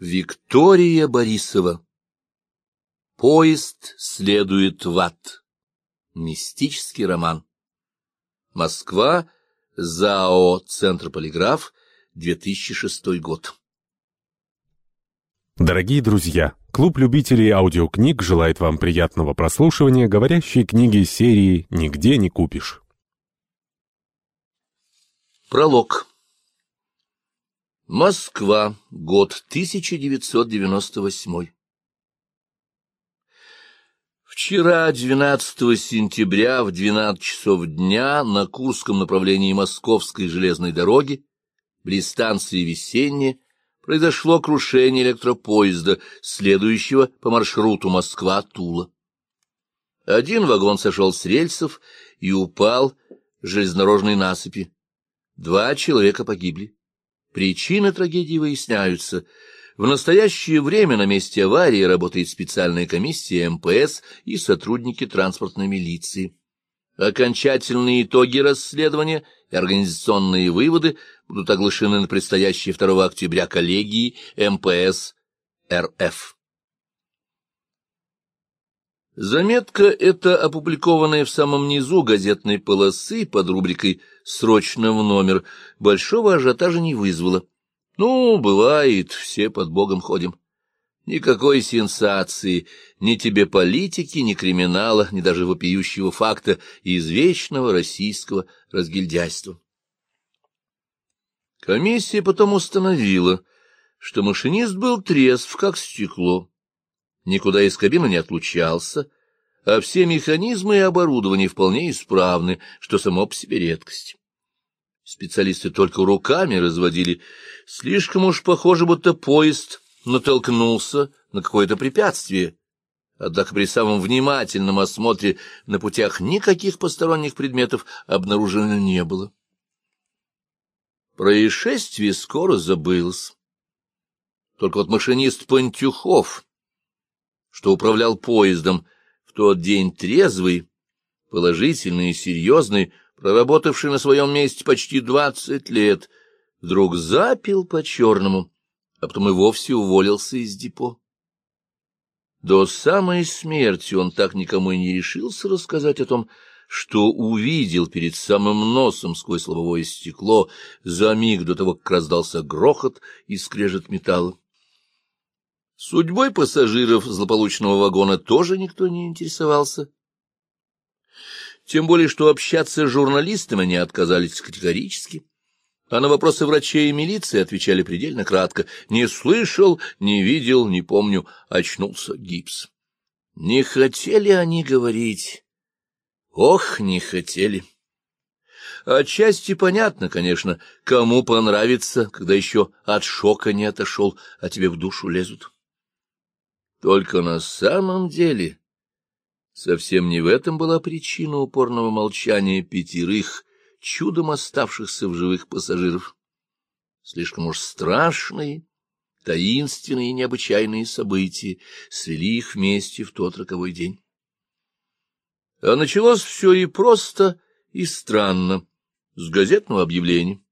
Виктория Борисова Поезд следует в ад. Мистический роман. Москва. ЗАО «Центр полиграф», 2006 год. Дорогие друзья, клуб любителей аудиокниг желает вам приятного прослушивания говорящей книги серии «Нигде не купишь». Пролог. Москва. Год 1998. Вчера, 12 сентября, в 12 часов дня, на Курском направлении Московской железной дороги, близ станции Весенняя, произошло крушение электропоезда, следующего по маршруту Москва-Тула. Один вагон сошел с рельсов и упал с железнодорожной насыпи. Два человека погибли. Причины трагедии выясняются. В настоящее время на месте аварии работает специальная комиссия МПС и сотрудники транспортной милиции. Окончательные итоги расследования и организационные выводы будут оглашены на предстоящей 2 октября коллегии МПС РФ. Заметка эта, опубликованная в самом низу газетной полосы под рубрикой «Срочно в номер», большого ажиотажа не вызвала. Ну, бывает, все под Богом ходим. Никакой сенсации, ни тебе политики, ни криминала, ни даже вопиющего факта извечного российского разгильдяйства. Комиссия потом установила, что машинист был трезв, как стекло никуда из кабины не отлучался, а все механизмы и оборудование вполне исправны, что само по себе редкость. Специалисты только руками разводили. Слишком уж похоже, будто поезд натолкнулся на какое-то препятствие. Однако при самом внимательном осмотре на путях никаких посторонних предметов обнаружено не было. Происшествие скоро забылось. Только вот машинист Пантюхов что управлял поездом, в тот день трезвый, положительный и серьезный, проработавший на своем месте почти двадцать лет, вдруг запил по-черному, а потом и вовсе уволился из депо. До самой смерти он так никому и не решился рассказать о том, что увидел перед самым носом сквозь лобовое стекло за миг до того, как раздался грохот и скрежет металла. Судьбой пассажиров злополучного вагона тоже никто не интересовался. Тем более, что общаться с журналистами они отказались категорически. А на вопросы врачей и милиции отвечали предельно кратко. Не слышал, не видел, не помню, очнулся гипс. Не хотели они говорить. Ох, не хотели. Отчасти понятно, конечно, кому понравится, когда еще от шока не отошел, а тебе в душу лезут. Только на самом деле совсем не в этом была причина упорного молчания пятерых, чудом оставшихся в живых пассажиров. Слишком уж страшные, таинственные и необычайные события свели их вместе в тот роковой день. А началось все и просто, и странно, с газетного объявления.